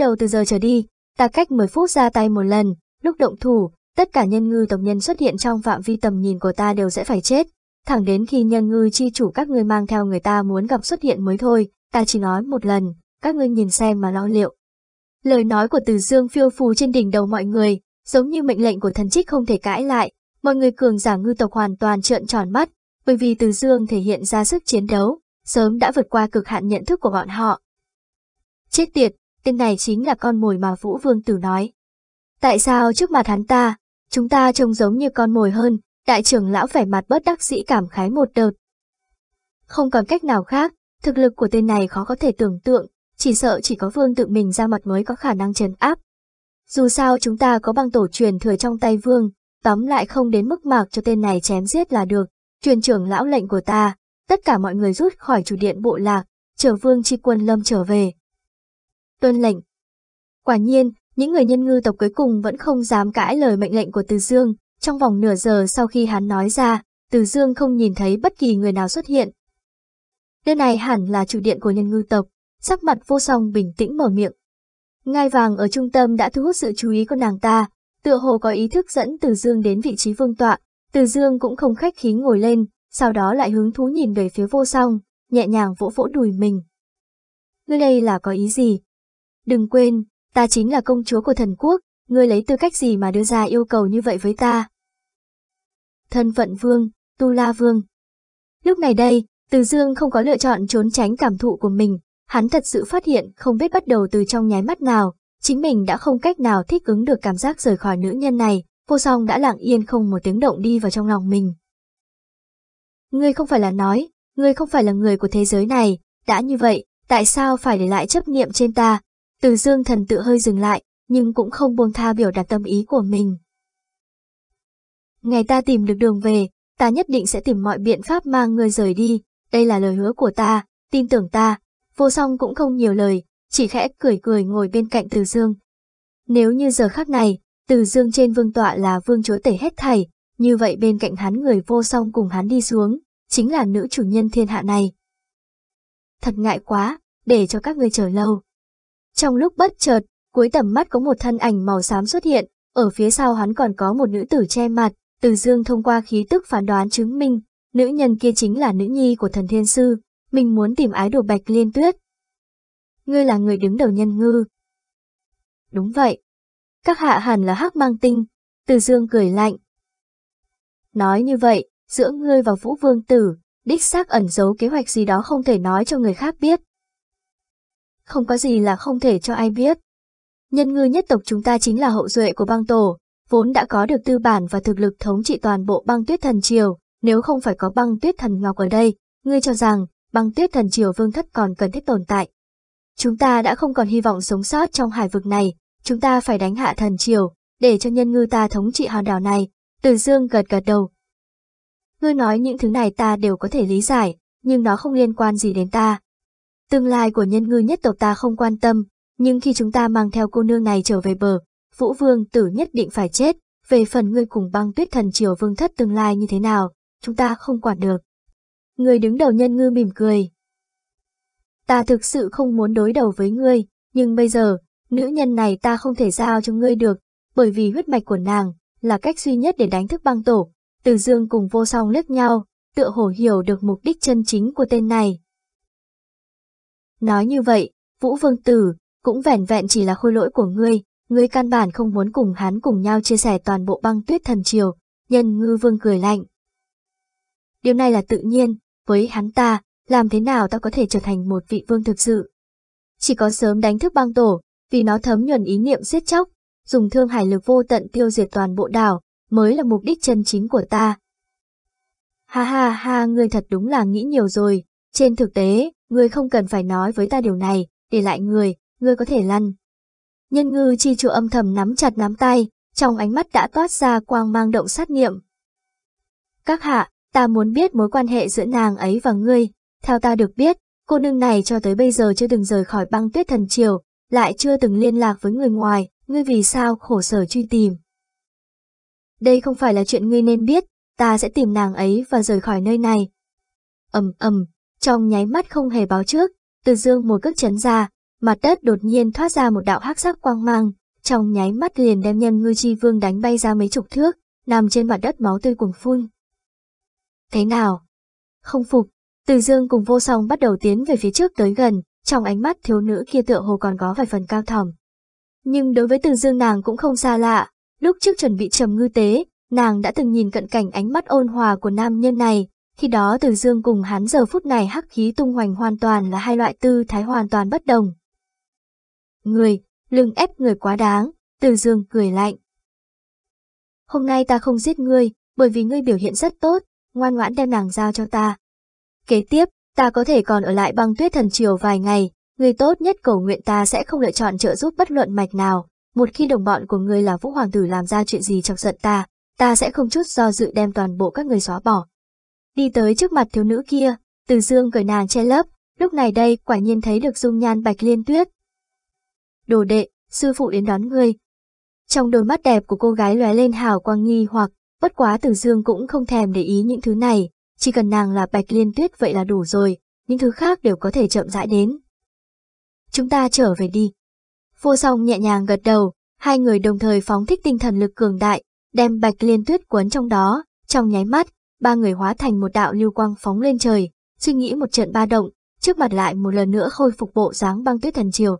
đầu từ giờ trở đi, ta cách 10 phút ra tay một lần, lúc động thủ, tất cả nhân ngư tộc nhân xuất hiện trong phạm vi tầm nhìn của ta đều sẽ phải chết, thẳng đến khi nhân ngư chi chủ các ngươi mang theo người ta muốn gặp xuất hiện mới thôi, ta chỉ nói một lần, các ngươi nhìn xem mà lo liệu. Lời nói của Từ Dương phiêu phù trên đỉnh đầu mọi người, giống như mệnh lệnh của thần trích không thể cãi lại, mọi người cường giả ngư tộc hoàn toàn trợn tròn mắt, bởi vì Từ Dương thể hiện ra sức chiến đấu, sớm đã vượt qua cực hạn nhận thức của bọn họ. Chết tiệt, tên này chính là con mồi mà Vũ Vương Tử nói. Tại sao trước mặt hắn ta, chúng ta trông giống như con mồi hơn, đại trưởng lão vẻ mặt bất đắc dĩ cảm khái một đợt. Không còn cách nào khác, thực lực của tên này khó có thể tưởng tượng, chỉ sợ chỉ có vương tự mình ra mặt mới có khả năng trấn áp. Dù sao chúng ta có băng tổ truyền thừa trong tay vương, tóm lại không đến mức mạc cho tên này chém giết là được, truyền trưởng lão lệnh của ta, tất cả mọi người rút khỏi chủ điện bộ lạc, chờ vương chi quân lâm trở về. Tuân lệnh. Quả nhiên, những người nhân ngư tộc cuối cùng vẫn không dám cãi lời mệnh lệnh của Từ Dương, trong vòng nửa giờ sau khi hắn nói ra, Từ Dương không nhìn thấy bất kỳ người nào xuất hiện. Nơi này hẳn là chủ điện của nhân ngư tộc, sắc mặt vô song bình tĩnh mở miệng. Ngai vàng ở trung tâm đã thu hút sự chú ý của nàng ta, tựa hồ có ý thức dẫn Từ Dương đến vị trí vương tọa, Từ Dương cũng không khách khí ngồi lên, sau đó lại hứng thú nhìn về phía vô song, nhẹ nhàng vỗ vỗ đùi mình. Ngươi đây là có ý gì? Đừng quên, ta chính là công chúa của thần quốc, ngươi lấy tư cách gì mà đưa ra yêu cầu như vậy với ta? Thân phận vương, tu la vương. Lúc này đây, Từ Dương không có lựa chọn trốn tránh cảm thụ của mình, hắn thật sự phát hiện không biết bắt đầu từ trong nháy mắt nào, chính mình đã không cách nào thích ứng được cảm giác rời khỏi nữ nhân này, vô song đã lặng yên không một tiếng động đi vào trong lòng mình. Ngươi không phải là nói, ngươi không phải là người của thế giới này, đã như vậy, tại sao phải để lại chấp niệm trên ta? Từ dương thần tự hơi dừng lại, nhưng cũng không buông tha biểu đạt tâm ý của mình. Ngày ta tìm được đường về, ta nhất định sẽ tìm mọi biện pháp mang ngươi rời đi, đây là lời hứa của ta, tin tưởng ta. Vô song cũng không nhiều lời, chỉ khẽ cười cười ngồi bên cạnh Từ Dương. Nếu như giờ khắc này, Từ Dương trên vương tọa là vương chúa tể hết thảy, như vậy bên cạnh hắn người vô song cùng hắn đi xuống, chính là nữ chủ nhân thiên hạ này. Thật ngại quá, để cho các ngươi chờ lâu. Trong lúc bất chợt, cuối tầm mắt có một thân ảnh màu xám xuất hiện, ở phía sau hắn còn có một nữ tử che mặt, từ dương thông qua khí tức phán đoán chứng minh, nữ nhân kia chính là nữ nhi của thần thiên sư, mình muốn tìm ái đồ bạch liên tuyết. Ngươi là người đứng đầu nhân ngư. Đúng vậy. Các hạ hẳn là hắc mang tinh, từ dương cười lạnh. Nói như vậy, giữa ngươi và Vũ Vương Tử, đích xác ẩn giấu kế hoạch gì đó không thể nói cho người khác biết. Không có gì là không thể cho ai biết. Nhân ngư nhất tộc chúng ta chính là hậu duệ của băng tổ, vốn đã có được tư bản và thực lực thống trị toàn bộ băng tuyết thần triều, nếu không phải có băng tuyết thần ngọc ở đây, ngươi cho rằng băng tuyết thần triều vương thất còn cần thiết tồn tại. Chúng ta đã không còn hy vọng sống sót trong hải vực này, chúng ta phải đánh hạ thần triều, để cho nhân ngư ta thống trị hòn đảo này. Từ dương gật gật đầu, Ngươi nói những thứ này ta đều có thể lý giải, nhưng nó không liên quan gì đến ta. Tương lai của nhân ngư nhất tộc ta không quan tâm, nhưng khi chúng ta mang theo cô nương này trở về bờ, Vũ Vương tử nhất định phải chết, về phần ngươi cùng băng tuyết thần triều vương thất tương lai như thế nào, chúng ta không quản được. Người đứng đầu nhân ngư mỉm cười. Ta thực sự không muốn đối đầu với ngươi, nhưng bây giờ, nữ nhân này ta không thể giao cho ngươi được, bởi vì huyết mạch của nàng là cách duy nhất để đánh thức băng tổ, từ dương cùng vô song liếc nhau, tựa hồ hiểu được mục đích chân chính của tên này. Nói như vậy, Vũ Vương Tử, cũng vẻn vẹn chỉ là khôi lỗi của ngươi, ngươi căn bản không muốn cùng hắn cùng nhau chia sẻ toàn bộ băng tuyết thần triều, nhân ngư vương cười lạnh. Điều này là tự nhiên, với hắn ta, làm thế nào ta có thể trở thành một vị vương thực sự. Chỉ có sớm đánh thức băng tổ, vì nó thấm nhuần ý niệm giết chóc, dùng thương hải lực vô tận tiêu diệt toàn bộ đảo, mới là mục đích chân chính của ta. Ha ha ha, ngươi thật đúng là nghĩ nhiều rồi, trên thực tế, ngươi không cần phải nói với ta điều này, để lại người, ngươi có thể lăn. Nhân ngư chi chủ âm thầm nắm chặt nắm tay, trong ánh mắt đã toát ra quang mang động sát niệm. Các hạ, ta muốn biết mối quan hệ giữa nàng ấy và ngươi, theo ta được biết, cô nương này cho tới bây giờ chưa từng rời khỏi băng tuyết thần triều, lại chưa từng liên lạc với người ngoài, ngươi vì sao khổ sở truy tìm. Đây không phải là chuyện ngươi nên biết, ta sẽ tìm nàng ấy và rời khỏi nơi này. ầm ầm, trong nháy mắt không hề báo trước, từ dương một cước chấn ra, mặt đất đột nhiên thoát ra một đạo hắc sắc quang mang, trong nháy mắt liền đem nhân ngư chi vương đánh bay ra mấy chục thước, nằm trên mặt đất máu tươi cuồng phun. Thế nào? Không phục, Từ Dương cùng vô song bắt đầu tiến về phía trước tới gần, trong ánh mắt thiếu nữ kia tựa hồ còn có vài phần cao thỏm. Nhưng đối với Từ Dương nàng cũng không xa lạ, lúc trước chuẩn bị trầm ngư tế, nàng đã từng nhìn cận cảnh ánh mắt ôn hòa của nam nhân này, khi đó Từ Dương cùng hắn giờ phút này hắc khí tung hoành hoàn toàn là hai loại tư thái hoàn toàn bất đồng. Người, lưng ép người quá đáng, Từ Dương cười lạnh. Hôm nay ta không giết ngươi, bởi vì ngươi biểu hiện rất tốt, ngoan ngoãn đem nàng giao cho ta. Kế tiếp, ta có thể còn ở lại băng tuyết thần triều vài ngày, người tốt nhất cầu nguyện ta sẽ không lựa chọn trợ giúp bất luận mạch nào. Một khi đồng bọn của ngươi là Vũ Hoàng tử làm ra chuyện gì chọc giận ta, ta sẽ không chút do dự đem toàn bộ các người xóa bỏ. Đi tới trước mặt thiếu nữ kia, từ dương cởi nàng che lấp, lúc này đây quả nhiên thấy được dung nhan bạch liên tuyết. Đồ đệ, sư phụ đến đón ngươi. Trong đôi mắt đẹp của cô gái lóe lên hào quang nghi hoặc, bất quá từ dương cũng không thèm để ý những thứ này, chỉ cần nàng là bạch liên tuyết vậy là đủ rồi, những thứ khác đều có thể chậm rãi đến. Chúng ta trở về đi. Vô song nhẹ nhàng gật đầu, hai người đồng thời phóng thích tinh thần lực cường đại, đem bạch liên tuyết cuốn trong đó, trong nháy mắt, ba người hóa thành một đạo lưu quang phóng lên trời, suy nghĩ một trận ba động, trước mặt lại một lần nữa khôi phục bộ dáng băng tuyết thần triều.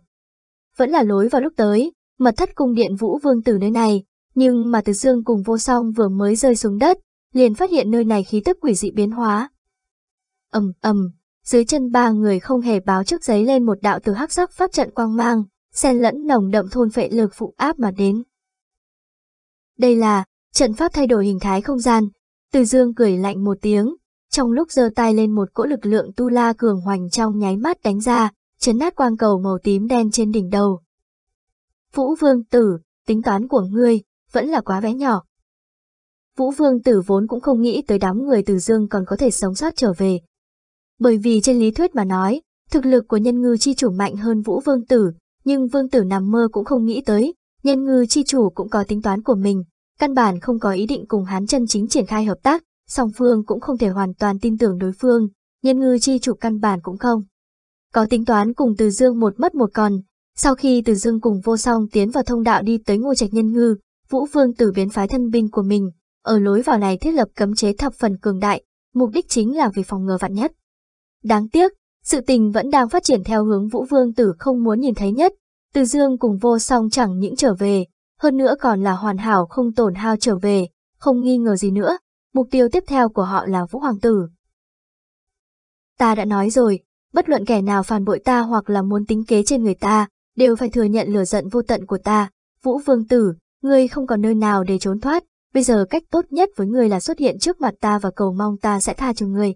Vẫn là lối vào lúc tới, mật thất cung điện vũ vương tử nơi này, nhưng mà từ dương cùng vô song vừa mới rơi xuống đất, liền phát hiện nơi này khí tức quỷ dị biến hóa. ầm ầm, dưới chân ba người không hề báo trước giấy lên một đạo từ hắc sắc pháp trận quang mang, xen lẫn nồng đậm thôn phệ lực phụ áp mà đến. Đây là, trận pháp thay đổi hình thái không gian, từ dương cười lạnh một tiếng, trong lúc giơ tay lên một cỗ lực lượng tu la cường hoành trong nháy mắt đánh ra, chấn nát quang cầu màu tím đen trên đỉnh đầu. Vũ vương tử, tính toán của ngươi, vẫn là quá bé nhỏ. Vũ vương tử vốn cũng không nghĩ tới đám người từ dương còn có thể sống sót trở về. Bởi vì trên lý thuyết mà nói, thực lực của nhân ngư chi chủ mạnh hơn vũ vương tử, nhưng vương tử nằm mơ cũng không nghĩ tới, nhân ngư chi chủ cũng có tính toán của mình, căn bản không có ý định cùng hắn chân chính triển khai hợp tác, song phương cũng không thể hoàn toàn tin tưởng đối phương, nhân ngư chi chủ căn bản cũng không. Có tính toán cùng Từ Dương một mất một còn, sau khi Từ Dương cùng vô song tiến vào thông đạo đi tới ngôi trạch nhân ngư, Vũ Vương tử biến phái thân binh của mình, ở lối vào này thiết lập cấm chế thập phần cường đại, mục đích chính là vì phòng ngừa vạn nhất. Đáng tiếc, sự tình vẫn đang phát triển theo hướng Vũ Vương tử không muốn nhìn thấy nhất, Từ Dương cùng vô song chẳng những trở về, hơn nữa còn là hoàn hảo không tổn hao trở về, không nghi ngờ gì nữa, mục tiêu tiếp theo của họ là Vũ Hoàng tử. Ta đã nói rồi, bất luận kẻ nào phản bội ta hoặc là muốn tính kế trên người ta, đều phải thừa nhận lửa giận vô tận của ta. Vũ Vương Tử, ngươi không còn nơi nào để trốn thoát, bây giờ cách tốt nhất với ngươi là xuất hiện trước mặt ta và cầu mong ta sẽ tha cho ngươi.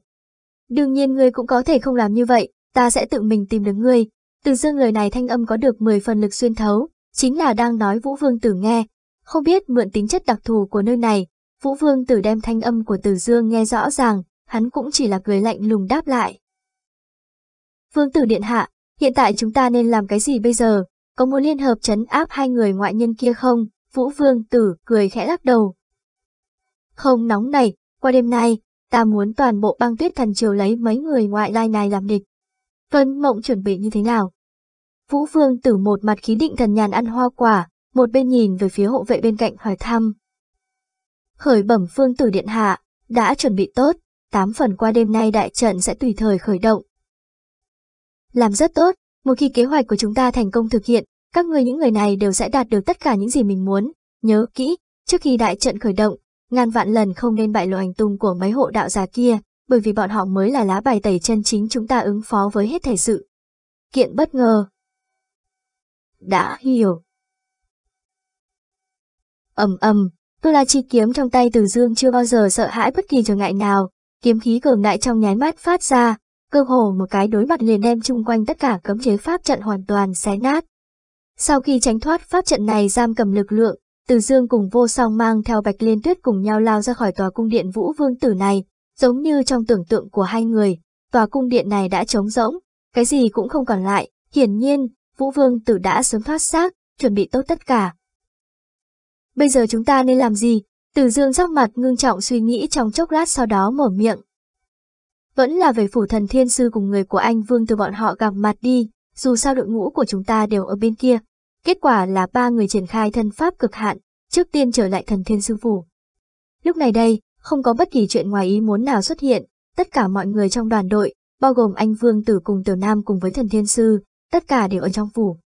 Đương nhiên ngươi cũng có thể không làm như vậy, ta sẽ tự mình tìm được ngươi. Từ dương lời này thanh âm có được 10 phần lực xuyên thấu, chính là đang nói Vũ Vương Tử nghe. Không biết mượn tính chất đặc thù của nơi này, Vũ Vương Tử đem thanh âm của tử Dương nghe rõ ràng, hắn cũng chỉ là cười lạnh lùng đáp lại. Vương Tử Điện Hạ, hiện tại chúng ta nên làm cái gì bây giờ? Có muốn liên hợp chấn áp hai người ngoại nhân kia không? Vũ Vương Tử cười khẽ lắc đầu. Không nóng này, qua đêm nay, ta muốn toàn bộ băng tuyết thần triều lấy mấy người ngoại lai này làm địch. Vân Mộng chuẩn bị như thế nào? Vũ Vương Tử một mặt khí định thần nhàn ăn hoa quả, một bên nhìn về phía hộ vệ bên cạnh hỏi thăm. Khởi bẩm Phương Tử Điện Hạ, đã chuẩn bị tốt, tám phần qua đêm nay đại trận sẽ tùy thời khởi động. Làm rất tốt, một khi kế hoạch của chúng ta thành công thực hiện, các người những người này đều sẽ đạt được tất cả những gì mình muốn. Nhớ kỹ, trước khi đại trận khởi động, ngàn vạn lần không nên bại lộ hành tung của mấy hộ đạo già kia, bởi vì bọn họ mới là lá bài tẩy chân chính chúng ta ứng phó với hết thể sự. Kiện bất ngờ. Đã hiểu. ầm ầm, tôi là chi kiếm trong tay Từ Dương chưa bao giờ sợ hãi bất kỳ trở ngại nào, kiếm khí cường đại trong nháy mắt phát ra, cơ hồ một cái đối mặt liền đem chung quanh tất cả cấm chế pháp trận hoàn toàn xé nát. Sau khi tránh thoát pháp trận này giam cầm lực lượng, Từ Dương cùng vô song mang theo Bạch Liên Tuyết cùng nhau lao ra khỏi tòa cung điện Vũ Vương Tử này, giống như trong tưởng tượng của hai người, tòa cung điện này đã trống rỗng, cái gì cũng không còn lại, hiển nhiên, Vũ Vương Tử đã sớm thoát xác, chuẩn bị tốt tất cả. Bây giờ chúng ta nên làm gì? Tử Dương sắc mặt ngưng trọng suy nghĩ trong chốc lát sau đó mở miệng. Vẫn là về phủ thần thiên sư cùng người của anh Vương từ bọn họ gặp mặt đi, dù sao đội ngũ của chúng ta đều ở bên kia. Kết quả là ba người triển khai thân pháp cực hạn, trước tiên trở lại thần thiên sư phủ. Lúc này đây, không có bất kỳ chuyện ngoài ý muốn nào xuất hiện, tất cả mọi người trong đoàn đội, bao gồm anh Vương Tử cùng Tiểu Nam cùng với thần thiên sư, tất cả đều ở trong phủ.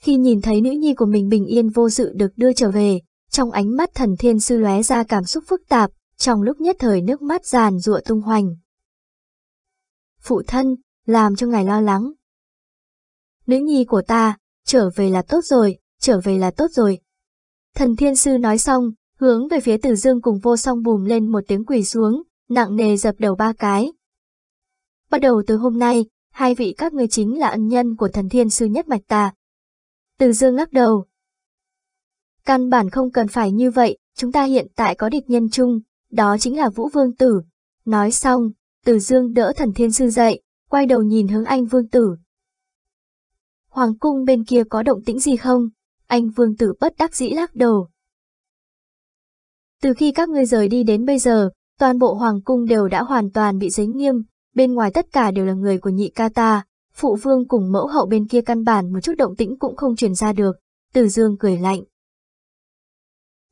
Khi nhìn thấy nữ nhi của mình bình yên vô sự được đưa trở về, trong ánh mắt thần thiên sư lóe ra cảm xúc phức tạp, trong lúc nhất thời nước mắt giàn rụa tung hoành. Phụ thân, làm cho ngài lo lắng. Nữ nhi của ta, trở về là tốt rồi, trở về là tốt rồi. Thần thiên sư nói xong, hướng về phía tử dương cùng vô song bùm lên một tiếng quỳ xuống, nặng nề dập đầu ba cái. Bắt đầu từ hôm nay, hai vị các người chính là ân nhân của thần thiên sư nhất mạch ta. Từ dương lắc đầu. Căn bản không cần phải như vậy, chúng ta hiện tại có địch nhân chung, đó chính là Vũ Vương Tử. Nói xong, Từ Dương đỡ thần thiên sư dậy, quay đầu nhìn hướng anh Vương Tử. Hoàng cung bên kia có động tĩnh gì không? Anh Vương Tử bất đắc dĩ lắc đầu. Từ khi các ngươi rời đi đến bây giờ, toàn bộ Hoàng cung đều đã hoàn toàn bị giấy nghiêm, bên ngoài tất cả đều là người của nhị ca ta, phụ vương cùng mẫu hậu bên kia căn bản một chút động tĩnh cũng không truyền ra được. Từ Dương cười lạnh.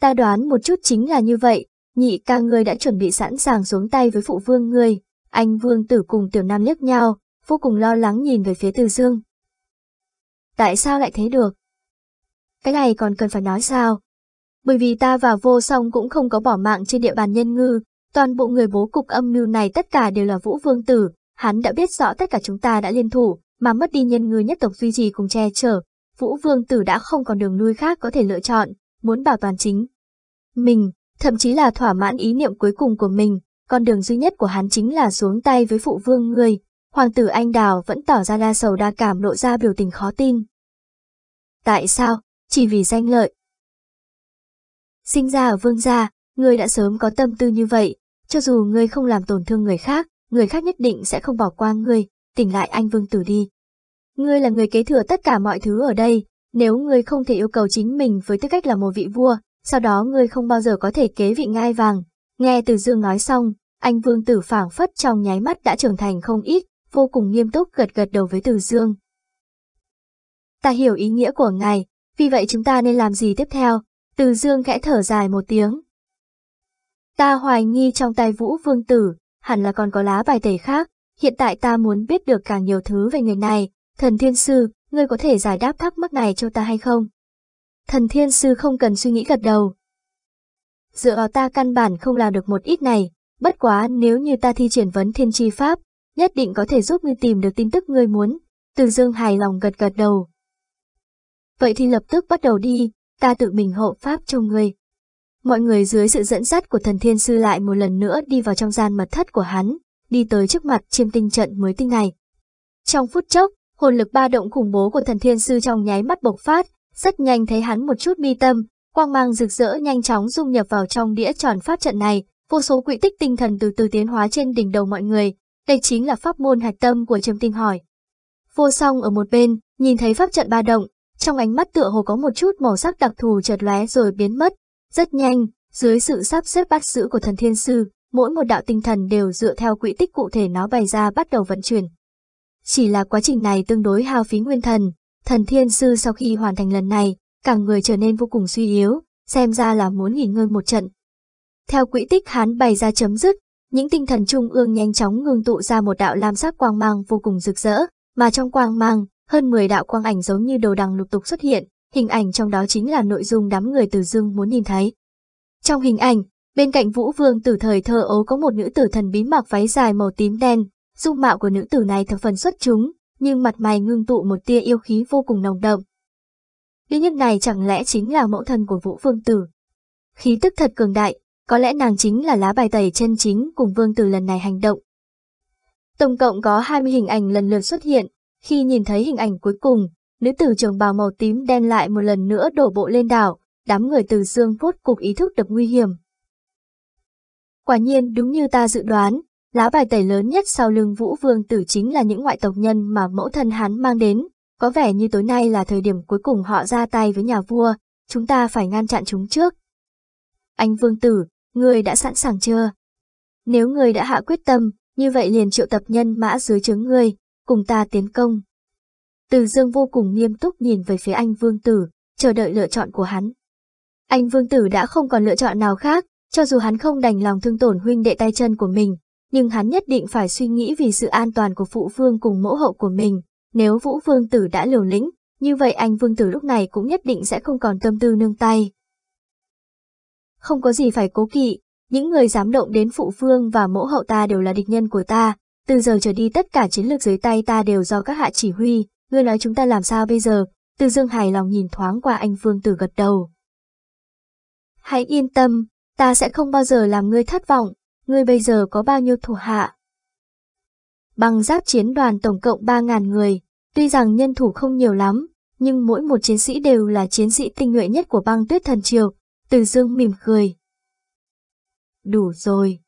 Ta đoán một chút chính là như vậy, nhị ca ngươi đã chuẩn bị sẵn sàng xuống tay với phụ vương ngươi. Anh vương tử cùng tiểu nam liếc nhau, vô cùng lo lắng nhìn về phía Từ Dương. Tại sao lại thế được? Cái này còn cần phải nói sao? Bởi vì ta và vô song cũng không có bỏ mạng trên địa bàn nhân ngư, toàn bộ người bố cục âm mưu này tất cả đều là Vũ Vương Tử, hắn đã biết rõ tất cả chúng ta đã liên thủ, mà mất đi nhân ngư nhất tộc duy trì cùng che chở. Vũ Vương Tử đã không còn đường nuôi khác có thể lựa chọn, muốn bảo toàn chính. Mình, thậm chí là thỏa mãn ý niệm cuối cùng của mình, con đường duy nhất của hắn chính là xuống tay với phụ vương người. Hoàng tử Anh Đào vẫn tỏ ra đa sầu đa cảm lộ ra biểu tình khó tin. Tại sao? Chỉ vì danh lợi. Sinh ra ở vương gia, ngươi đã sớm có tâm tư như vậy, cho dù ngươi không làm tổn thương người khác, người khác nhất định sẽ không bỏ qua ngươi, tỉnh lại anh vương tử đi. Ngươi là người kế thừa tất cả mọi thứ ở đây, nếu ngươi không thể yêu cầu chính mình với tư cách là một vị vua, sau đó ngươi không bao giờ có thể kế vị ngai vàng. Nghe Từ Dương nói xong, anh vương tử phảng phất trong nháy mắt đã trưởng thành không ít, vô cùng nghiêm túc gật gật đầu với Từ Dương. Ta hiểu ý nghĩa của ngài, vì vậy chúng ta nên làm gì tiếp theo? Từ Dương khẽ thở dài một tiếng. Ta hoài nghi trong tay Vũ Vương Tử, hẳn là còn có lá bài tẩy khác, hiện tại ta muốn biết được càng nhiều thứ về người này. Thần Thiên Sư, ngươi có thể giải đáp thắc mắc này cho ta hay không? Thần Thiên Sư không cần suy nghĩ gật đầu. Dựa vào ta căn bản không làm được một ít này, bất quá nếu như ta thi triển vấn thiên tri pháp, nhất định có thể giúp ngươi tìm được tin tức ngươi muốn. Từ dương hài lòng gật gật đầu. Vậy thì lập tức bắt đầu đi, ta tự mình hộ pháp cho ngươi. Mọi người dưới sự dẫn dắt của thần thiên sư lại một lần nữa đi vào trong gian mật thất của hắn, đi tới trước mặt chiêm tinh trận mới tinh này. Trong phút chốc, hồn lực ba động khủng bố của thần thiên sư trong nháy mắt bộc phát, rất nhanh thấy hắn một chút mi tâm, quang mang rực rỡ nhanh chóng dung nhập vào trong đĩa tròn pháp trận này, vô số quỹ tích tinh thần từ từ tiến hóa trên đỉnh đầu mọi người, đây chính là pháp môn hạch tâm của Trầm Tinh hỏi. Vô song ở một bên, nhìn thấy pháp trận ba động, trong ánh mắt tựa hồ có một chút màu sắc đặc thù chợt lóe rồi biến mất, rất nhanh, dưới sự sắp xếp bắt giữ của thần thiên sư, mỗi một đạo tinh thần đều dựa theo quỹ tích cụ thể nó bày ra bắt đầu vận chuyển. Chỉ là quá trình này tương đối hao phí nguyên thần, Thần thiên sư sau khi hoàn thành lần này, cả người trở nên vô cùng suy yếu, xem ra là muốn nghỉ ngơi một trận. Theo quỹ tích hắn bày ra chấm dứt, những tinh thần trung ương nhanh chóng ngưng tụ ra một đạo lam sắc quang mang vô cùng rực rỡ, mà trong quang mang, hơn 10 đạo quang ảnh giống như đồ đằng lục tục xuất hiện, hình ảnh trong đó chính là nội dung đám người từ dương muốn nhìn thấy. Trong hình ảnh, bên cạnh Vũ Vương từ thời thơ ấu có một nữ tử thần bí mặc váy dài màu tím đen, dung mạo của nữ tử này thập phần xuất chúng, nhưng mặt mày ngưng tụ một tia yêu khí vô cùng nồng đậm. Nữ nhân này chẳng lẽ chính là mẫu thân của Vũ Vương Tử? Khí tức thật cường đại, có lẽ nàng chính là lá bài tẩy chân chính cùng Vương Tử lần này hành động. Tổng cộng có 20 hình ảnh lần lượt xuất hiện, khi nhìn thấy hình ảnh cuối cùng, nữ tử trường bào màu tím đen lại một lần nữa đổ bộ lên đảo, đám người từ dương phốt cục ý thức được nguy hiểm. Quả nhiên đúng như ta dự đoán, Lá bài tẩy lớn nhất sau lưng Vũ Vương Tử chính là những ngoại tộc nhân mà mẫu thân hắn mang đến. Có vẻ như tối nay là thời điểm cuối cùng họ ra tay với nhà vua, chúng ta phải ngăn chặn chúng trước. Anh Vương Tử, người đã sẵn sàng chưa? Nếu người đã hạ quyết tâm, như vậy liền triệu tập nhân mã dưới chướng người, cùng ta tiến công. Từ Dương vô cùng nghiêm túc nhìn về phía anh Vương Tử, chờ đợi lựa chọn của hắn. Anh Vương Tử đã không còn lựa chọn nào khác, cho dù hắn không đành lòng thương tổn huynh đệ tay chân của mình, nhưng hắn nhất định phải suy nghĩ vì sự an toàn của phụ vương cùng mẫu hậu của mình. Nếu Vũ Vương Tử đã liều lĩnh, như vậy anh Vương Tử lúc này cũng nhất định sẽ không còn tâm tư nương tay. Không có gì phải cố kỵ, những người dám động đến phụ vương và mẫu hậu ta đều là địch nhân của ta, từ giờ trở đi tất cả chiến lược dưới tay ta đều do các hạ chỉ huy, ngươi nói chúng ta làm sao bây giờ, từ dương hài lòng nhìn thoáng qua anh Vương Tử gật đầu. Hãy yên tâm, ta sẽ không bao giờ làm ngươi thất vọng, ngươi bây giờ có bao nhiêu thủ hạ? Bằng giáp chiến đoàn tổng cộng 3.000 người, tuy rằng nhân thủ không nhiều lắm, nhưng mỗi một chiến sĩ đều là chiến sĩ tinh nhuệ nhất của băng tuyết thần triều, từ dương mỉm cười. Đủ rồi.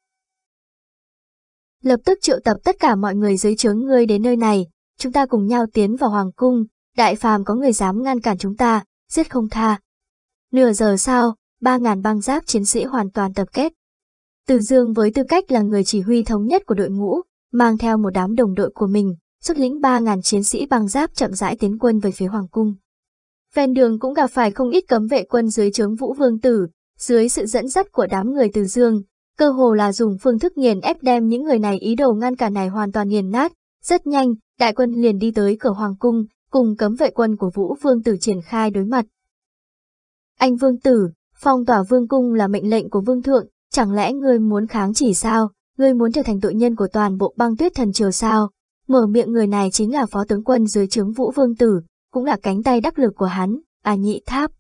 Lập tức triệu tập tất cả mọi người dưới trướng ngươi đến nơi này, chúng ta cùng nhau tiến vào hoàng cung, đại phàm có người dám ngăn cản chúng ta, giết không tha. Nửa giờ sau, ba ngàn băng giáp chiến sĩ hoàn toàn tập kết. Từ Dương với tư cách là người chỉ huy thống nhất của đội ngũ, mang theo một đám đồng đội của mình, xuất lĩnh ba ngàn chiến sĩ băng giáp chậm rãi tiến quân về phía hoàng cung. Ven đường cũng gặp phải không ít cấm vệ quân dưới trướng Vũ Vương Tử, dưới sự dẫn dắt của đám người Từ Dương, cơ hồ là dùng phương thức nghiền ép đem những người này ý đồ ngăn cản này hoàn toàn nghiền nát. Rất nhanh, đại quân liền đi tới cửa hoàng cung, cùng cấm vệ quân của Vũ Vương Tử triển khai đối mặt. Anh Vương Tử, phong tỏa vương cung là mệnh lệnh của vương thượng, chẳng lẽ ngươi muốn kháng chỉ sao, ngươi muốn trở thành tội nhân của toàn bộ băng tuyết thần triều sao? Mở miệng người này chính là phó tướng quân dưới trướng Vũ Vương Tử, cũng là cánh tay đắc lực của hắn, à nhị tháp.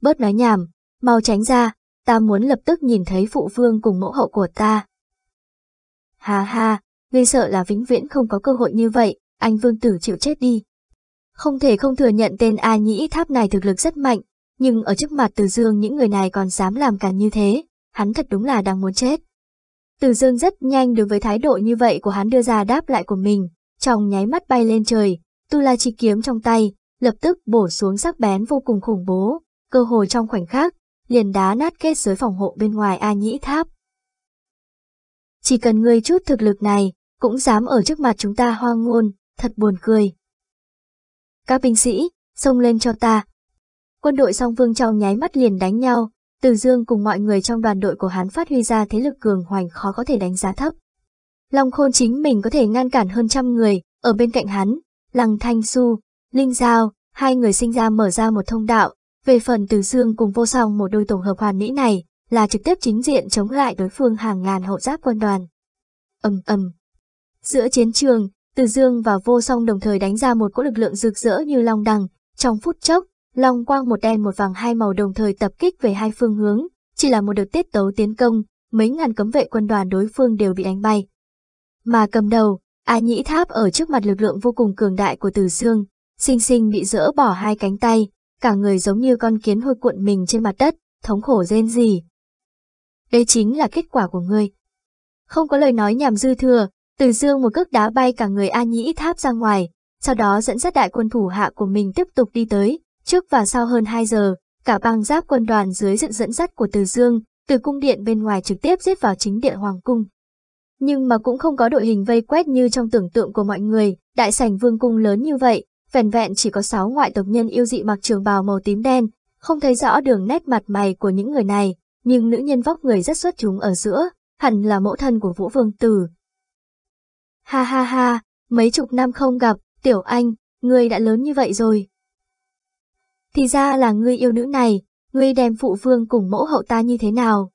Bớt nói nhảm, mau tránh ra, ta muốn lập tức nhìn thấy phụ vương cùng mẫu hậu của ta. Hà ha, ngươi sợ là vĩnh viễn không có cơ hội như vậy, anh vương tử chịu chết đi. Không thể không thừa nhận tên A Nhĩ Tháp này thực lực rất mạnh, nhưng ở trước mặt Từ Dương những người này còn dám làm càn như thế, hắn thật đúng là đang muốn chết. Từ Dương rất nhanh đối với thái độ như vậy của hắn đưa ra đáp lại của mình, trong nháy mắt bay lên trời, tu la chi kiếm trong tay, lập tức bổ xuống sắc bén vô cùng khủng bố, cơ hồ trong khoảnh khắc, liền đá nát kết giới phòng hộ bên ngoài A Nhĩ Tháp. Chỉ cần ngươi chút thực lực này, cũng dám ở trước mặt chúng ta hoang ngôn, thật buồn cười. Các binh sĩ, xông lên cho ta. Quân đội song vương trong nháy mắt liền đánh nhau, Từ Dương cùng mọi người trong đoàn đội của hắn phát huy ra thế lực cường hoành khó có thể đánh giá thấp. Long Khôn chính mình có thể ngăn cản hơn trăm người, ở bên cạnh hắn, Lăng Thanh Su, Linh Giao, hai người sinh ra mở ra một thông đạo, về phần Từ Dương cùng vô song một đôi tổng hợp hoàn mỹ này, là trực tiếp chính diện chống lại đối phương hàng ngàn hậu giáp quân đoàn. ầm ầm. Giữa chiến trường, Từ Dương và vô song đồng thời đánh ra một cỗ lực lượng rực rỡ như long đằng, trong phút chốc, long quang một đen một vàng hai màu đồng thời tập kích về hai phương hướng, chỉ là một đợt tiết tấu tiến công, mấy ngàn cấm vệ quân đoàn đối phương đều bị đánh bay. Mà cầm đầu, A Nhĩ Tháp ở trước mặt lực lượng vô cùng cường đại của Từ Dương, sinh sinh bị dỡ bỏ hai cánh tay, cả người giống như con kiến hôi cuộn mình trên mặt đất, thống khổ rên gì. Đây chính là kết quả của ngươi. Không có lời nói nhằm dư thừa, từ dương một cước đá bay cả người An Nhĩ tháp ra ngoài, sau đó dẫn dắt đại quân thủ hạ của mình tiếp tục đi tới, trước và sau hơn 2 giờ, cả băng giáp quân đoàn dưới sự dẫn dắt của Từ Dương, từ cung điện bên ngoài trực tiếp giết vào chính điện hoàng cung. Nhưng mà cũng không có đội hình vây quét như trong tưởng tượng của mọi người, đại sảnh vương cung lớn như vậy, vẻn vẹn chỉ có 6 ngoại tộc nhân yêu dị mặc trường bào màu tím đen, không thấy rõ đường nét mặt mày của những người này, nhưng nữ nhân vóc người rất xuất chúng ở giữa, hẳn là mẫu thân của Vũ Vương Tử. Ha ha ha, mấy chục năm không gặp, tiểu anh, ngươi đã lớn như vậy rồi. Thì ra là ngươi yêu nữ này, ngươi đem phụ vương cùng mẫu hậu ta như thế nào?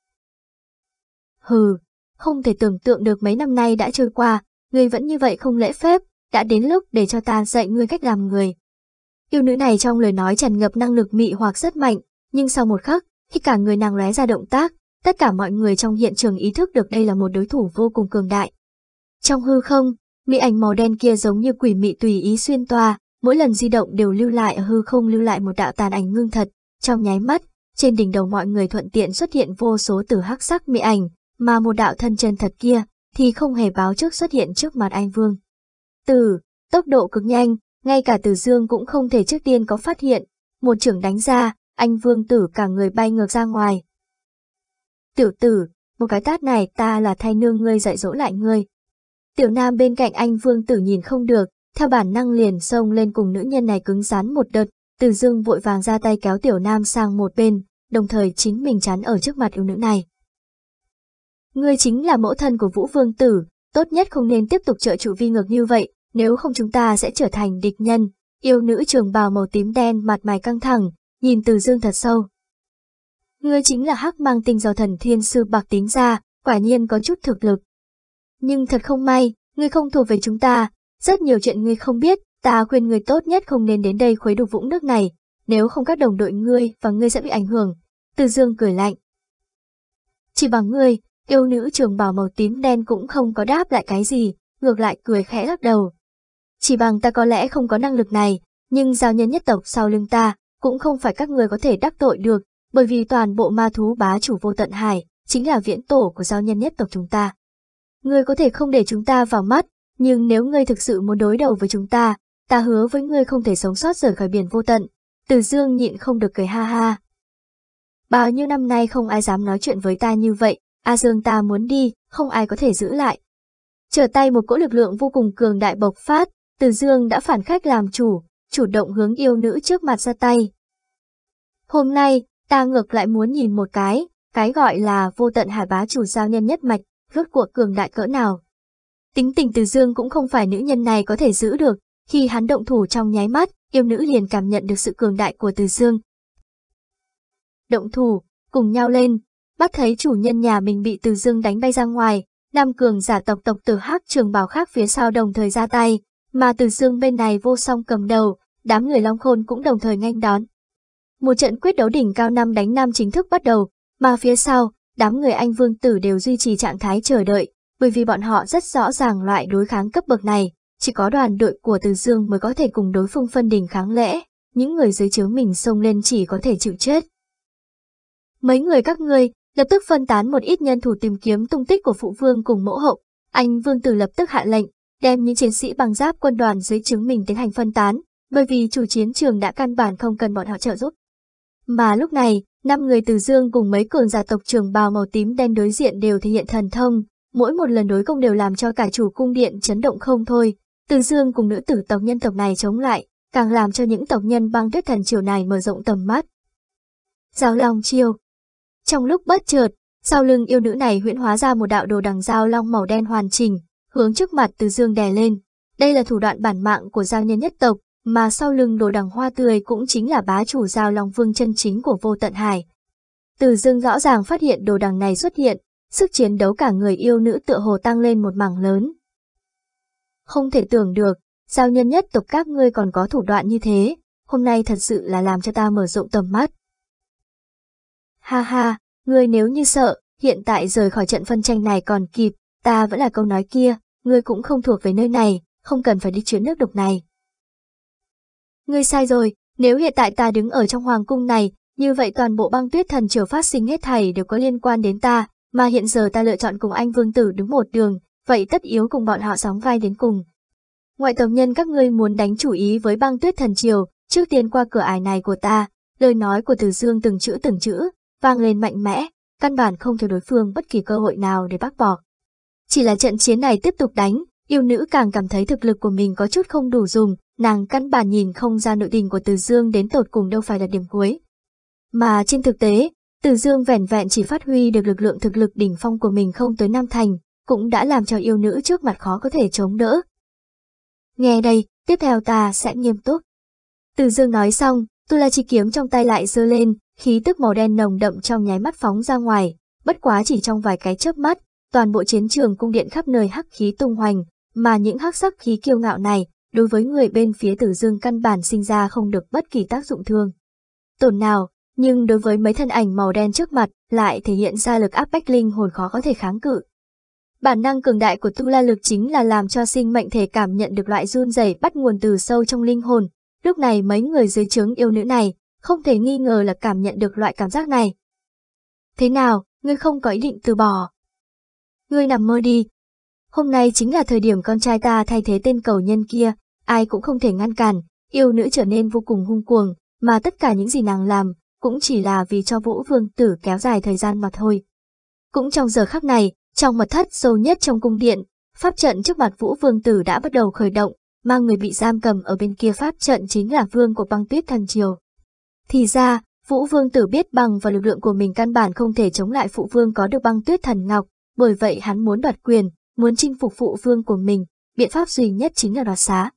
Hừ, không thể tưởng tượng được mấy năm nay đã trôi qua, ngươi vẫn như vậy không lễ phép, đã đến lúc để cho ta dạy ngươi cách làm người. Yêu nữ này trong lời nói tràn ngập năng lực mị hoặc rất mạnh, nhưng sau một khắc, khi cả người nàng lóe ra động tác, tất cả mọi người trong hiện trường ý thức được đây là một đối thủ vô cùng cường đại. Trong hư không, mỹ ảnh màu đen kia giống như quỷ mị tùy ý xuyên toa, mỗi lần di động đều lưu lại ở hư không lưu lại một đạo tàn ảnh ngưng thật, trong nháy mắt, trên đỉnh đầu mọi người thuận tiện xuất hiện vô số từ hắc sắc mỹ ảnh, mà một đạo thân chân thật kia thì không hề báo trước xuất hiện trước mặt anh Vương. Từ, tốc độ cực nhanh, ngay cả Từ Dương cũng không thể trước tiên có phát hiện, một trưởng đánh ra, anh Vương Tử cả người bay ngược ra ngoài. Tiểu tử, một cái tát này ta là thay nương ngươi dạy dỗ lại ngươi. Tiểu Nam bên cạnh anh Vương Tử nhìn không được, theo bản năng liền xông lên cùng nữ nhân này cứng rắn một đợt, Từ Dương vội vàng ra tay kéo Tiểu Nam sang một bên, đồng thời chính mình chắn ở trước mặt yêu nữ này. Ngươi chính là mẫu thân của Vũ Vương Tử, tốt nhất không nên tiếp tục trợ trụ vi ngược như vậy, nếu không chúng ta sẽ trở thành địch nhân. Yêu nữ trường bào màu tím đen mặt mày căng thẳng, nhìn Từ Dương thật sâu. Ngươi chính là hắc mang tinh do thần thiên sư bạc tính ra, quả nhiên có chút thực lực. Nhưng thật không may, ngươi không thuộc về chúng ta, rất nhiều chuyện ngươi không biết, ta khuyên ngươi tốt nhất không nên đến đây khuấy đục vũng nước này, nếu không các đồng đội ngươi và ngươi sẽ bị ảnh hưởng. Từ dương cười lạnh. Chỉ bằng ngươi, yêu nữ trường bào màu tím đen cũng không có đáp lại cái gì, ngược lại cười khẽ lắc đầu. Chỉ bằng ta có lẽ không có năng lực này, nhưng giao nhân nhất tộc sau lưng ta, cũng không phải các người có thể đắc tội được, bởi vì toàn bộ ma thú bá chủ vô tận hải, chính là viễn tổ của giao nhân nhất tộc chúng ta. Ngươi có thể không để chúng ta vào mắt, nhưng nếu ngươi thực sự muốn đối đầu với chúng ta, ta hứa với ngươi không thể sống sót rời khỏi biển vô tận. Từ dương nhịn không được cười ha ha. Bao nhiêu năm nay không ai dám nói chuyện với ta như vậy, A Dương ta muốn đi, không ai có thể giữ lại. Trở tay một cỗ lực lượng vô cùng cường đại bộc phát, Từ Dương đã phản khách làm chủ, chủ động hướng yêu nữ trước mặt ra tay. Hôm nay, ta ngược lại muốn nhìn một cái, cái gọi là vô tận hải bá chủ giao nhân nhất mạch, rốt cuộc cường đại cỡ nào. Tính tình từ dương cũng không phải nữ nhân này có thể giữ được, khi hắn động thủ trong nháy mắt, yêu nữ liền cảm nhận được sự cường đại của từ dương. Động thủ, cùng nhau lên, bắt thấy chủ nhân nhà mình bị từ dương đánh bay ra ngoài, Nam cường giả tộc tộc tử hắc trường bào khác phía sau đồng thời ra tay, mà từ dương bên này vô song cầm đầu, đám người long khôn cũng đồng thời nghênh đón. Một trận quyết đấu đỉnh cao năm đánh năm chính thức bắt đầu, mà phía sau, đám người anh vương tử đều duy trì trạng thái chờ đợi, bởi vì bọn họ rất rõ ràng loại đối kháng cấp bậc này, chỉ có đoàn đội của Từ Dương mới có thể cùng đối phương phân đình kháng lễ, những người dưới chướng mình xông lên chỉ có thể chịu chết. Mấy người các ngươi lập tức phân tán một ít nhân thủ tìm kiếm tung tích của phụ vương cùng mẫu hậu, anh vương tử lập tức hạ lệnh, đem những chiến sĩ bằng giáp quân đoàn dưới chứng mình tiến hành phân tán, bởi vì chủ chiến trường đã căn bản không cần bọn họ trợ giúp. Mà lúc này, năm người từ dương cùng mấy cường giả tộc trường bào màu tím đen đối diện đều thể hiện thần thông, mỗi một lần đối công đều làm cho cả chủ cung điện chấn động không thôi. Từ dương cùng nữ tử tộc nhân tộc này chống lại, càng làm cho những tộc nhân băng tuyết thần triều này mở rộng tầm mắt. Giao long chiêu Trong lúc bất chợt, sau lưng yêu nữ này huyễn hóa ra một đạo đồ đằng giao long màu đen hoàn chỉnh, hướng trước mặt từ dương đè lên. Đây là thủ đoạn bản mạng của giao nhân nhất tộc, mà sau lưng đồ đằng hoa tươi cũng chính là bá chủ giao long vương chân chính của vô tận hải. Từ dương rõ ràng phát hiện đồ đằng này xuất hiện, sức chiến đấu cả người yêu nữ tựa hồ tăng lên một mảng lớn. Không thể tưởng được, giao nhân nhất tộc các ngươi còn có thủ đoạn như thế, hôm nay thật sự là làm cho ta mở rộng tầm mắt. Ha ha, ngươi nếu như sợ, hiện tại rời khỏi trận phân tranh này còn kịp, ta vẫn là câu nói kia, ngươi cũng không thuộc về nơi này, không cần phải đi chuyến nước đục này. Ngươi sai rồi, nếu hiện tại ta đứng ở trong hoàng cung này, như vậy toàn bộ băng tuyết thần triều phát sinh hết thảy đều có liên quan đến ta, mà hiện giờ ta lựa chọn cùng anh vương tử đứng một đường, vậy tất yếu cùng bọn họ sóng vai đến cùng. Ngoại tộc nhân các ngươi muốn đánh chủ ý với băng tuyết thần triều, trước tiên qua cửa ải này của ta, lời nói của Từ Dương từng chữ từng chữ, vang lên mạnh mẽ, căn bản không cho đối phương bất kỳ cơ hội nào để bác bỏ. Chỉ là trận chiến này tiếp tục đánh, yêu nữ càng cảm thấy thực lực của mình có chút không đủ dùng, nàng căn bản nhìn không ra nội tình của Từ Dương đến tột cùng đâu phải là điểm cuối. Mà trên thực tế, Từ Dương vẻn vẹn chỉ phát huy được lực lượng thực lực đỉnh phong của mình không tới năm thành, cũng đã làm cho yêu nữ trước mặt khó có thể chống đỡ. Nghe đây, tiếp theo ta sẽ nghiêm túc. Từ Dương nói xong, tu la chi kiếm trong tay lại giơ lên, khí tức màu đen nồng đậm trong nháy mắt phóng ra ngoài, bất quá chỉ trong vài cái chớp mắt, toàn bộ chiến trường cung điện khắp nơi hắc khí tung hoành, mà những hắc sắc khí kiêu ngạo này, đối với người bên phía tử dương căn bản sinh ra không được bất kỳ tác dụng thương. Tổn nào, nhưng đối với mấy thân ảnh màu đen trước mặt lại thể hiện ra lực áp bách linh hồn khó có thể kháng cự. Bản năng cường đại của tu la lực chính là làm cho sinh mệnh thể cảm nhận được loại run rẩy bắt nguồn từ sâu trong linh hồn. Lúc này mấy người dưới trướng yêu nữ này không thể nghi ngờ là cảm nhận được loại cảm giác này. Thế nào, ngươi không có ý định từ bỏ. Ngươi nằm mơ đi. Hôm nay chính là thời điểm con trai ta thay thế tên cầu nhân kia, ai cũng không thể ngăn cản, yêu nữ trở nên vô cùng hung cuồng, mà tất cả những gì nàng làm, cũng chỉ là vì cho Vũ Vương Tử kéo dài thời gian mà thôi. Cũng trong giờ khắc này, trong mật thất sâu nhất trong cung điện, pháp trận trước mặt Vũ Vương Tử đã bắt đầu khởi động, mà người bị giam cầm ở bên kia pháp trận chính là vương của băng tuyết thần triều. Thì ra, Vũ Vương Tử biết bằng và lực lượng của mình căn bản không thể chống lại phụ vương có được băng tuyết thần ngọc, bởi vậy hắn muốn đoạt quyền, muốn chinh phục phụ vương của mình, biện pháp duy nhất chính là đoạt xá.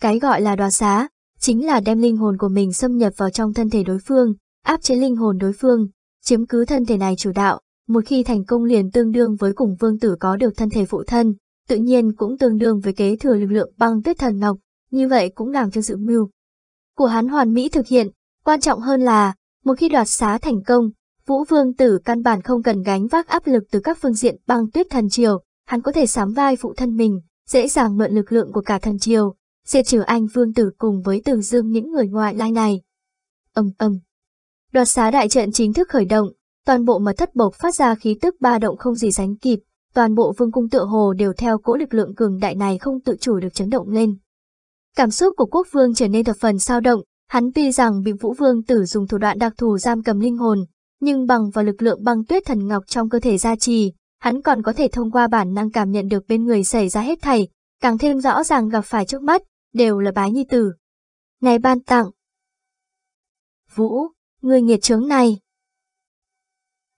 Cái gọi là đoạt xá, chính là đem linh hồn của mình xâm nhập vào trong thân thể đối phương, áp chế linh hồn đối phương, chiếm cứ thân thể này chủ đạo, một khi thành công liền tương đương với cùng vương tử có được thân thể phụ thân, tự nhiên cũng tương đương với kế thừa lực lượng băng tuyết thần ngọc, như vậy cũng làm cho dự mưu của hắn hoàn mỹ thực hiện, quan trọng hơn là, một khi đoạt xá thành công, Vũ Vương Tử căn bản không cần gánh vác áp lực từ các phương diện băng tuyết thần triều, hắn có thể sám vai phụ thân mình, dễ dàng mượn lực lượng của cả thần triều, diệt trừ anh Vương Tử cùng với Từ Dương những người ngoại lai này. Âm âm. Đoạt xá đại trận chính thức khởi động, toàn bộ mật thất bộc phát ra khí tức ba động không gì sánh kịp, toàn bộ vương cung tựa hồ đều theo cỗ lực lượng cường đại này không tự chủ được chấn động lên. Cảm xúc của quốc vương trở nên thập phần sao động, hắn tuy rằng bị vũ vương tử dùng thủ đoạn đặc thù giam cầm linh hồn, nhưng bằng vào lực lượng băng tuyết thần ngọc trong cơ thể gia trì, hắn còn có thể thông qua bản năng cảm nhận được bên người xảy ra hết thảy, càng thêm rõ ràng gặp phải trước mắt, đều là bái nhi tử. Này ban tặng! Vũ, người nghiệt chướng này!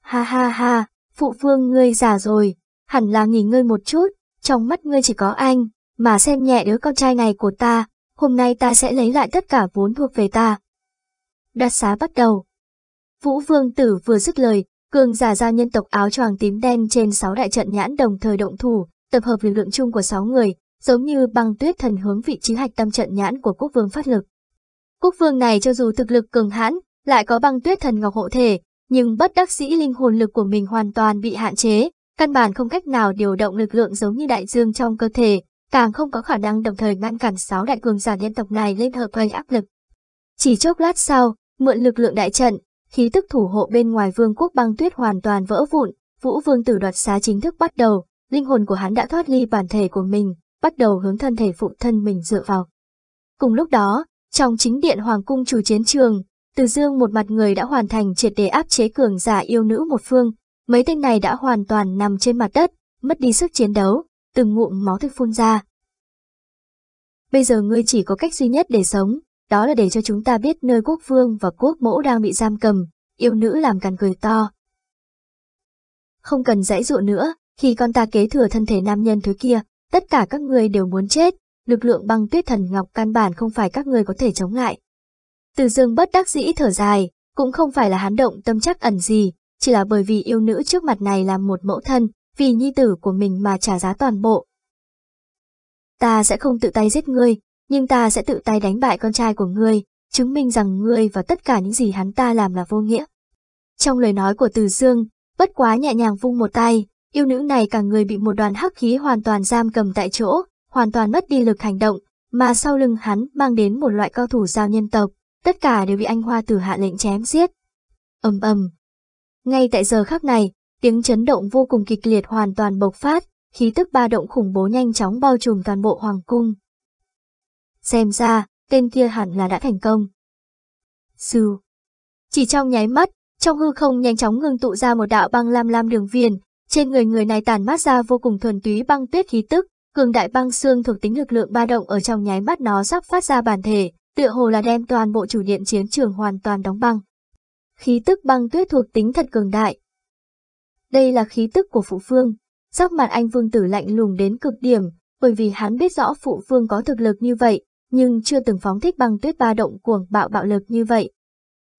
Ha ha ha, phụ vương ngươi già rồi, hẳn là nghỉ ngơi một chút, trong mắt ngươi chỉ có anh, mà xem nhẹ đứa con trai này của ta, hôm nay ta sẽ lấy lại tất cả vốn thuộc về ta. Đoạt xá bắt đầu. Vũ Vương Tử vừa dứt lời, cường giả ra nhân tộc áo choàng tím đen trên sáu đại trận nhãn đồng thời động thủ, tập hợp lực lượng chung của sáu người, giống như băng tuyết thần hướng vị trí hạch tâm trận nhãn của quốc vương phát lực. Quốc vương này cho dù thực lực cường hãn, lại có băng tuyết thần ngọc hộ thể, nhưng bất đắc sĩ linh hồn lực của mình hoàn toàn bị hạn chế, căn bản không cách nào điều động lực lượng giống như đại dương trong cơ thể, càng không có khả năng đồng thời ngăn cản sáu đại cường giả nhân tộc này lên hợp gây áp lực. Chỉ chốc lát sau, mượn lực lượng đại trận, khí tức thủ hộ bên ngoài vương quốc băng tuyết hoàn toàn vỡ vụn, vũ vương tử đoạt xá chính thức bắt đầu, linh hồn của hắn đã thoát ly bản thể của mình, bắt đầu hướng thân thể phụ thân mình dựa vào. Cùng lúc đó, trong chính điện hoàng cung chủ chiến trường, từ dương một mặt người đã hoàn thành triệt để áp chế cường giả yêu nữ một phương, mấy tên này đã hoàn toàn nằm trên mặt đất, mất đi sức chiến đấu, từng ngụm máu tươi phun ra. Bây giờ ngươi chỉ có cách duy nhất để sống, đó là để cho chúng ta biết nơi quốc vương và quốc mẫu đang bị giam cầm, yêu nữ làm càn cười to. Không cần dãy dụ nữa, khi con ta kế thừa thân thể nam nhân thứ kia, tất cả các người đều muốn chết, lực lượng băng tuyết thần ngọc căn bản không phải các người có thể chống lại. Từ dương bất đắc dĩ thở dài, cũng không phải là hắn động tâm chắc ẩn gì, chỉ là bởi vì yêu nữ trước mặt này là một mẫu thân, vì nhi tử của mình mà trả giá toàn bộ. Ta sẽ không tự tay giết ngươi, nhưng ta sẽ tự tay đánh bại con trai của ngươi, chứng minh rằng ngươi và tất cả những gì hắn ta làm là vô nghĩa. Trong lời nói của Từ Dương, bất quá nhẹ nhàng vung một tay, yêu nữ này cả người bị một đoàn hắc khí hoàn toàn giam cầm tại chỗ, hoàn toàn mất đi lực hành động, mà sau lưng hắn mang đến một loại cao thủ giao nhân tộc, tất cả đều bị anh Hoa Tử hạ lệnh chém giết. ầm ầm. Ngay tại giờ khắc này, tiếng chấn động vô cùng kịch liệt hoàn toàn bộc phát, khí tức ba động khủng bố nhanh chóng bao trùm toàn bộ hoàng cung. Xem ra, tên kia hẳn là đã thành công. Sư. Chỉ trong nháy mắt, trong hư không nhanh chóng ngưng tụ ra một đạo băng lam lam đường viền, trên người người này tàn mát ra vô cùng thuần túy băng tuyết khí tức, cường đại băng xương thuộc tính lực lượng ba động ở trong nháy mắt nó sắp phát ra bản thể, tựa hồ là đem toàn bộ chủ điện chiến trường hoàn toàn đóng băng. Khí tức băng tuyết thuộc tính thật cường đại. Đây là khí tức của phụ phương, sắc mặt anh vương tử lạnh lùng đến cực điểm, bởi vì hắn biết rõ phụ phương có thực lực như vậy, nhưng chưa từng phóng thích băng tuyết ba động cuồng bạo bạo lực như vậy.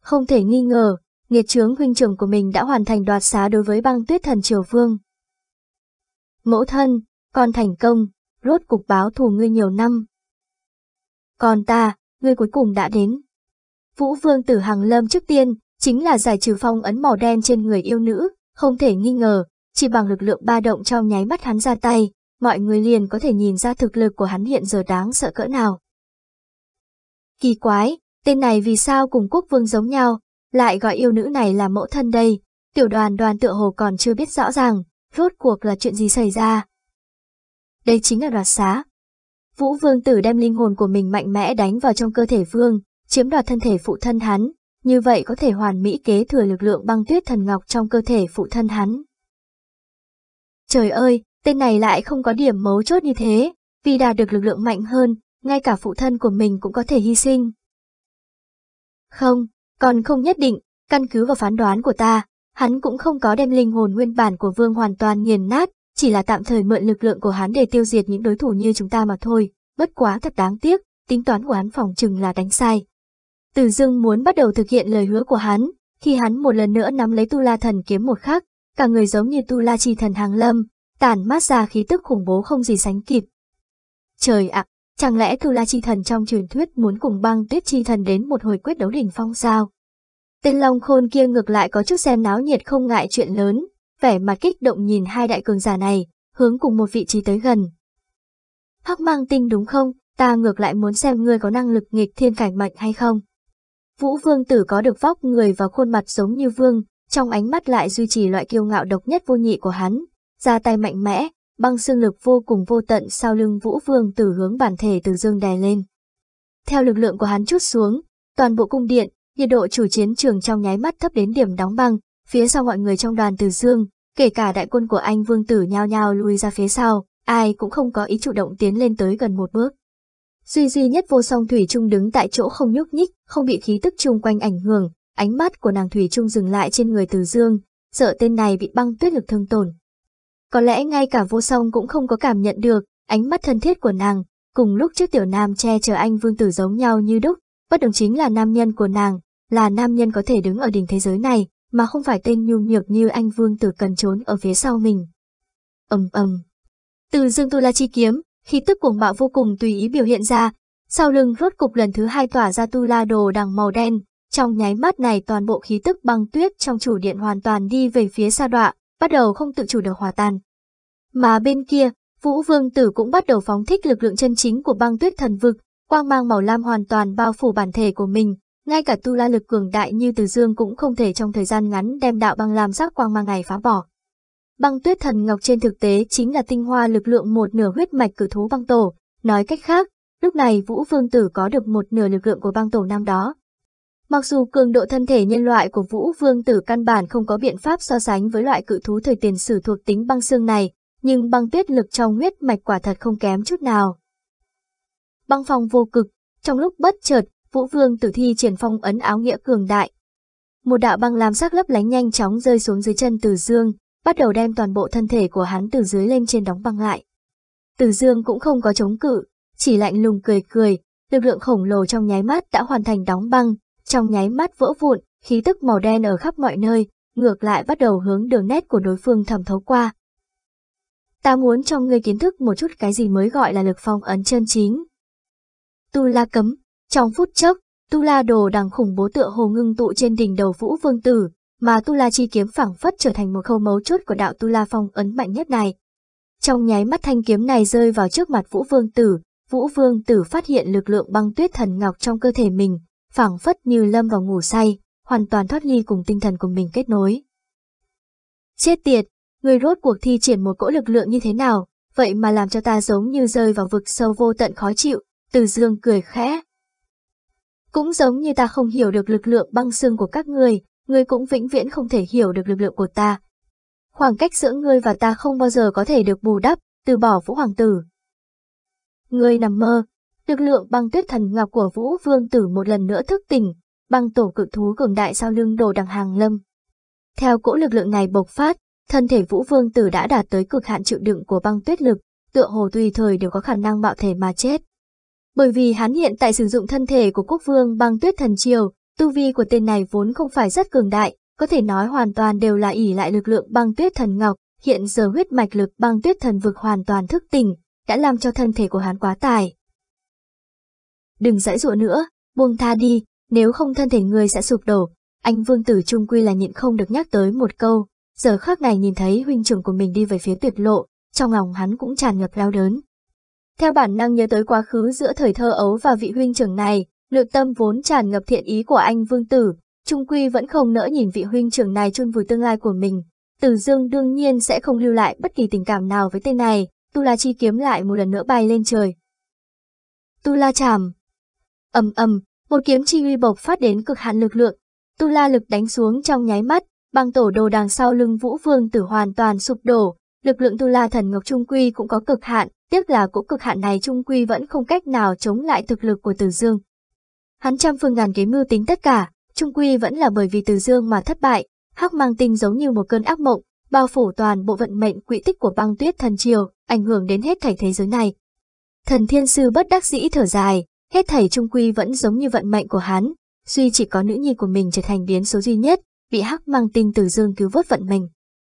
Không thể nghi ngờ, nghiệt trướng huynh trưởng của mình đã hoàn thành đoạt xá đối với băng tuyết thần triều vương. Mẫu thân, con thành công, rốt cục báo thù ngươi nhiều năm. Còn ta, ngươi cuối cùng đã đến. Vũ vương tử hàng lâm trước tiên, chính là giải trừ phong ấn màu đen trên người yêu nữ, không thể nghi ngờ, chỉ bằng lực lượng ba động trong nháy mắt hắn ra tay, mọi người liền có thể nhìn ra thực lực của hắn hiện giờ đáng sợ cỡ nào. Kỳ quái, tên này vì sao cùng quốc vương giống nhau, lại gọi yêu nữ này là mẫu thân đây, tiểu đoàn đoàn tựa hồ còn chưa biết rõ ràng, rốt cuộc là chuyện gì xảy ra. Đây chính là đoạt xá. Vũ vương tử đem linh hồn của mình mạnh mẽ đánh vào trong cơ thể vương, chiếm đoạt thân thể phụ thân hắn, như vậy có thể hoàn mỹ kế thừa lực lượng băng tuyết thần ngọc trong cơ thể phụ thân hắn. Trời ơi, tên này lại không có điểm mấu chốt như thế, vì đạt được lực lượng mạnh hơn, ngay cả phụ thân của mình cũng có thể hy sinh. Không, còn không nhất định, căn cứ vào phán đoán của ta, hắn cũng không có đem linh hồn nguyên bản của vương hoàn toàn nghiền nát, chỉ là tạm thời mượn lực lượng của hắn để tiêu diệt những đối thủ như chúng ta mà thôi, bất quá thật đáng tiếc, tính toán của hắn phòng chừng là đánh sai. Từ Dương muốn bắt đầu thực hiện lời hứa của hắn, khi hắn một lần nữa nắm lấy Tu La Thần kiếm một khắc, cả người giống như Tu La Chi Thần hàng lâm, tản mát ra khí tức khủng bố không gì sánh kịp. Trời ạ, chẳng lẽ Cửu La Chi Thần trong truyền thuyết muốn cùng băng tuyết Chi Thần đến một hồi quyết đấu đỉnh phong sao? Tên Long Khôn kia ngược lại có chút xem náo nhiệt không ngại chuyện lớn, vẻ mặt kích động nhìn hai đại cường giả này, hướng cùng một vị trí tới gần. Hắc mang tinh đúng không, ta ngược lại muốn xem ngươi có năng lực nghịch thiên cảnh mạnh hay không. Vũ Vương Tử có được vóc người và khuôn mặt giống như Vương, trong ánh mắt lại duy trì loại kiêu ngạo độc nhất vô nhị của hắn, ra tay mạnh mẽ, băng xương lực vô cùng vô tận sau lưng Vũ Vương từ hướng bản thể từ dương đè lên. Theo lực lượng của hắn chút xuống, toàn bộ cung điện, nhiệt độ chủ chiến trường trong nháy mắt thấp đến điểm đóng băng, phía sau mọi người trong đoàn từ dương, kể cả đại quân của anh Vương Tử nhao nhao lui ra phía sau, ai cũng không có ý chủ động tiến lên tới gần một bước. Duy duy nhất vô song Thủy Trung đứng tại chỗ không nhúc nhích, không bị khí tức chung quanh ảnh hưởng, ánh mắt của nàng Thủy Trung dừng lại trên người Từ Dương, sợ tên này bị băng tuyết lực thương tổn. Có lẽ ngay cả vô song cũng không có cảm nhận được, ánh mắt thân thiết của nàng, cùng lúc trước tiểu nam che chở anh Vương Tử giống nhau như đúc, bất đồng chính là nam nhân của nàng, là nam nhân có thể đứng ở đỉnh thế giới này, mà không phải tên nhu nhược như anh Vương Tử cần trốn ở phía sau mình. ầm ầm. Từ Dương Tu La chi kiếm, khi tức cuồng bạo vô cùng tùy ý biểu hiện ra, sau lưng rốt cục lần thứ hai tỏa ra tu la đồ đằng màu đen, trong nháy mắt này toàn bộ khí tức băng tuyết trong chủ điện hoàn toàn đi về phía xa đọa, bắt đầu không tự chủ được hòa tan. Mà bên kia, Vũ Vương Tử cũng bắt đầu phóng thích lực lượng chân chính của băng tuyết thần vực, quang mang màu lam hoàn toàn bao phủ bản thể của mình, ngay cả tu la lực cường đại như Từ Dương cũng không thể trong thời gian ngắn đem đạo băng lam sắc quang mang này phá bỏ. Băng tuyết thần ngọc trên thực tế chính là tinh hoa lực lượng một nửa huyết mạch cử thú băng tổ, nói cách khác, lúc này Vũ Vương Tử có được một nửa lực lượng của băng tổ năm đó. Mặc dù cường độ thân thể nhân loại của Vũ Vương Tử căn bản không có biện pháp so sánh với loại cự thú thời tiền sử thuộc tính băng xương này, nhưng băng tuyết lực trong huyết mạch quả thật không kém chút nào. Băng phong vô cực, trong lúc bất chợt, Vũ Vương Tử thi triển phong ấn áo nghĩa cường đại. Một đạo băng lam sắc lấp lánh nhanh chóng rơi xuống dưới chân Từ Dương, bắt đầu đem toàn bộ thân thể của hắn từ dưới lên trên đóng băng lại. Từ Dương cũng không có chống cự, chỉ lạnh lùng cười cười, lực lượng khổng lồ trong nháy mắt đã hoàn thành đóng băng, trong nháy mắt vỡ vụn, khí tức màu đen ở khắp mọi nơi, ngược lại bắt đầu hướng đường nét của đối phương thẩm thấu qua. Ta muốn cho ngươi kiến thức một chút cái gì mới gọi là lực phong ấn chân chính. Tu La cấm, trong phút chốc, Tu La đồ đằng khủng bố tựa hồ ngưng tụ trên đỉnh đầu Vũ Vương Tử, mà Tu La chi kiếm phẳng phất trở thành một khâu mấu chốt của đạo Tu La phong ấn mạnh nhất này. Trong nháy mắt thanh kiếm này rơi vào trước mặt Vũ Vương Tử, Vũ Vương Tử phát hiện lực lượng băng tuyết thần ngọc trong cơ thể mình, phẳng phất như lâm vào ngủ say, hoàn toàn thoát ly cùng tinh thần của mình kết nối. Chết tiệt, người rốt cuộc thi triển một cỗ lực lượng như thế nào, vậy mà làm cho ta giống như rơi vào vực sâu vô tận khó chịu, từ dương cười khẽ. Cũng giống như ta không hiểu được lực lượng băng xương của các người, ngươi cũng vĩnh viễn không thể hiểu được lực lượng của ta. Khoảng cách giữa ngươi và ta không bao giờ có thể được bù đắp, từ bỏ Vũ Hoàng Tử. Ngươi nằm mơ, lực lượng băng tuyết thần ngọc của Vũ Vương Tử một lần nữa thức tỉnh, băng tổ cự thú cường đại sau lưng đồ đằng hàng lâm. Theo cỗ lực lượng này bộc phát, thân thể Vũ Vương Tử đã đạt tới cực hạn chịu đựng của băng tuyết lực, tựa hồ tùy thời đều có khả năng bạo thể mà chết. Bởi vì hắn hiện tại sử dụng thân thể của quốc vương băng tuyết thần triều, Tu vi của tên này vốn không phải rất cường đại, có thể nói hoàn toàn đều là ỉ lại lực lượng băng tuyết thần ngọc, hiện giờ huyết mạch lực băng tuyết thần vực hoàn toàn thức tỉnh, đã làm cho thân thể của hắn quá tải. Đừng dãi dụa nữa, buông tha đi, nếu không thân thể người sẽ sụp đổ. Anh vương tử trung quy là nhịn không được nhắc tới một câu, giờ khắc này nhìn thấy huynh trưởng của mình đi về phía tuyệt lộ, trong lòng hắn cũng tràn ngập lao đớn. Theo bản năng nhớ tới quá khứ giữa thời thơ ấu và vị huynh trưởng này, Nội tâm vốn tràn ngập thiện ý của anh Vương Tử, Trung Quy vẫn không nỡ nhìn vị huynh trưởng này chôn vùi tương lai của mình. Tử Dương đương nhiên sẽ không lưu lại bất kỳ tình cảm nào với tên này, Tu La Chi kiếm lại một lần nữa bay lên trời. Tu La Trảm ầm ầm, một kiếm chi uy bộc phát đến cực hạn lực lượng, Tu La lực đánh xuống trong nháy mắt, băng tổ đồ đằng sau lưng Vũ Vương Tử hoàn toàn sụp đổ, Lực lượng Tu La Thần Ngọc Trung Quy cũng có cực hạn, tiếc là cũng cực hạn này Trung Quy vẫn không cách nào chống lại thực lực của Từ Dương. Hắn trăm phương ngàn kế mưu tính tất cả, Trung Quy vẫn là bởi vì Từ Dương mà thất bại, hắc mang tinh giống như một cơn ác mộng, bao phủ toàn bộ vận mệnh quỹ tích của băng tuyết thần triều, ảnh hưởng đến hết thảy thế giới này. Thần Thiên Sư bất đắc dĩ thở dài, hết thảy Trung Quy vẫn giống như vận mệnh của hắn, duy chỉ có nữ nhi của mình trở thành biến số duy nhất, bị hắc mang tinh Từ Dương cứu vớt vận mình.